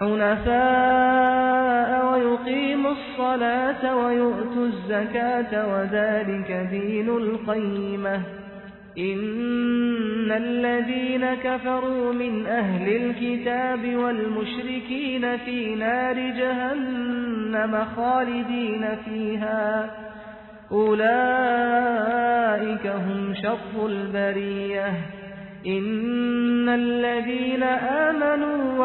حنفاء ويقيموا الصلاة ويؤتوا الزكاة وذلك دين القيمة. إن الذين كفروا من أهل الكتاب والمشركين في نار جهنم خالدين فيها. أولئك هم شر البرية. إن الذين آمنوا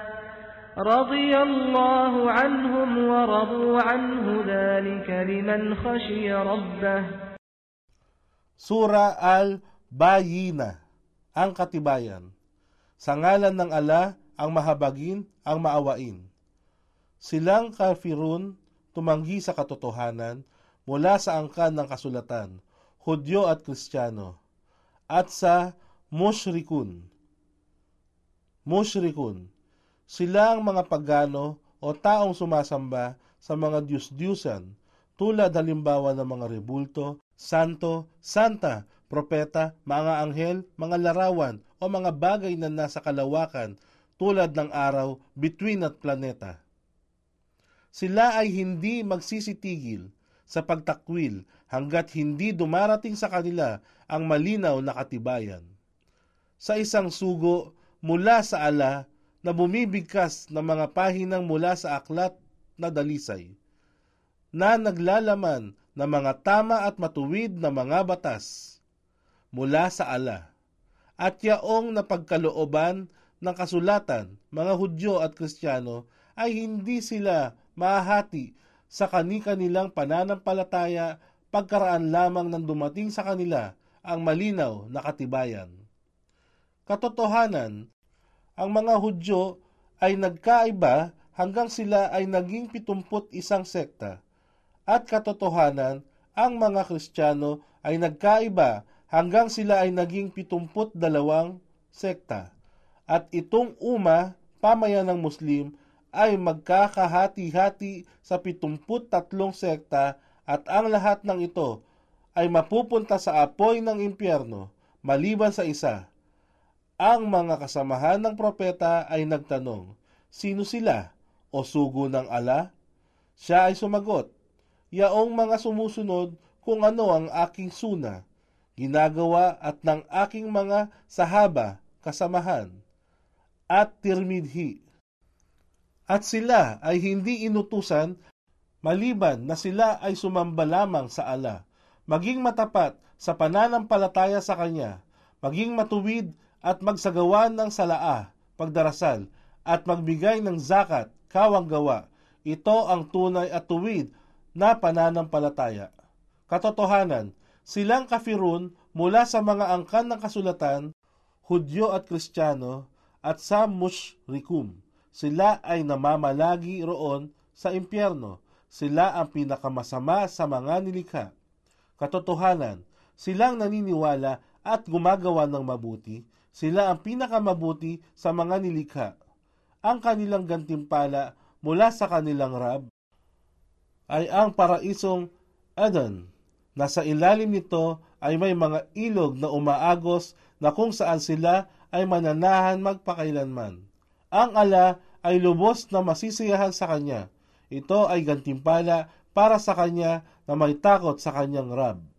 رضي الله عنهم ورضوا عنه ذلك لمن خشي ربه Sura al-Bayina, ang katibayan. Sa ngalan ng ala, ang mahabagin, ang maawain. Silang kafirun, tumanggi sa katotohanan, mula sa angkan ng kasulatan, Hudyo at Kristiyano, at sa mushrikun. Mushrikun, silang mga pagano o taong sumasamba sa mga Diyos-Diyusan, tulad halimbawa ng mga rebulto, santo, santa, propeta, mga anghel, mga larawan, o mga bagay na nasa kalawakan tulad ng araw, bituin at planeta. Sila ay hindi magsisitigil sa pagtakwil hanggat hindi dumarating sa kanila ang malinaw na katibayan. Sa isang sugo mula sa ala na bumibigkas ng mga pahinang mula sa aklat na dalisay, na naglalaman ng mga tama at matuwid na mga batas mula sa ala, at yaong napagkalooban ng kasulatan, mga Hudyo at Kristiyano, ay hindi sila mahati sa kani-kanilang pananampalataya pagkaraan lamang ng dumating sa kanila ang malinaw na katibayan. Katotohanan, ang mga Hudyo ay nagkaiba hanggang sila ay naging pitumput isang sekta, at katotohanan, ang mga Kristiyano ay nagkaiba hanggang sila ay naging pitumput dalawang sekta. At itong uma, pamayan ng Muslim, ay magkakahati-hati sa pitumput tatlong sekta at ang lahat ng ito ay mapupunta sa apoy ng impyerno maliban sa isa. Ang mga kasamahan ng propeta ay nagtanong, Sino sila? O sugo ng ala? Siya ay sumagot, Yaong mga sumusunod kung ano ang aking suna, ginagawa at ng aking mga sahaba, kasamahan, at tirmidhi. At sila ay hindi inutusan maliban na sila ay sumamba lamang sa ala, maging matapat sa pananampalataya sa Kanya, maging matuwid at magsagawa ng salaa, pagdarasal, at magbigay ng zakat, kawang gawa. Ito ang tunay at tuwid na pananampalataya. Katotohanan, silang kafirun mula sa mga angkan ng kasulatan, Hudyo at Kristiyano, at sa mushrikum. Sila ay namamalagi roon sa impyerno. Sila ang pinakamasama sa mga nilikha. Katotohanan, silang naniniwala at gumagawa ng mabuti. Sila ang pinakamabuti sa mga nilikha. Ang kanilang gantimpala mula sa kanilang Rab ay ang paraisong Eden. Nasa ilalim nito ay may mga ilog na umaagos na kung saan sila ay mananahan magpakailanman. Ang ala ay lubos na masisiyahan sa kanya. ito ay gantimpala para sa kanya na may takot sa kanyang Rab.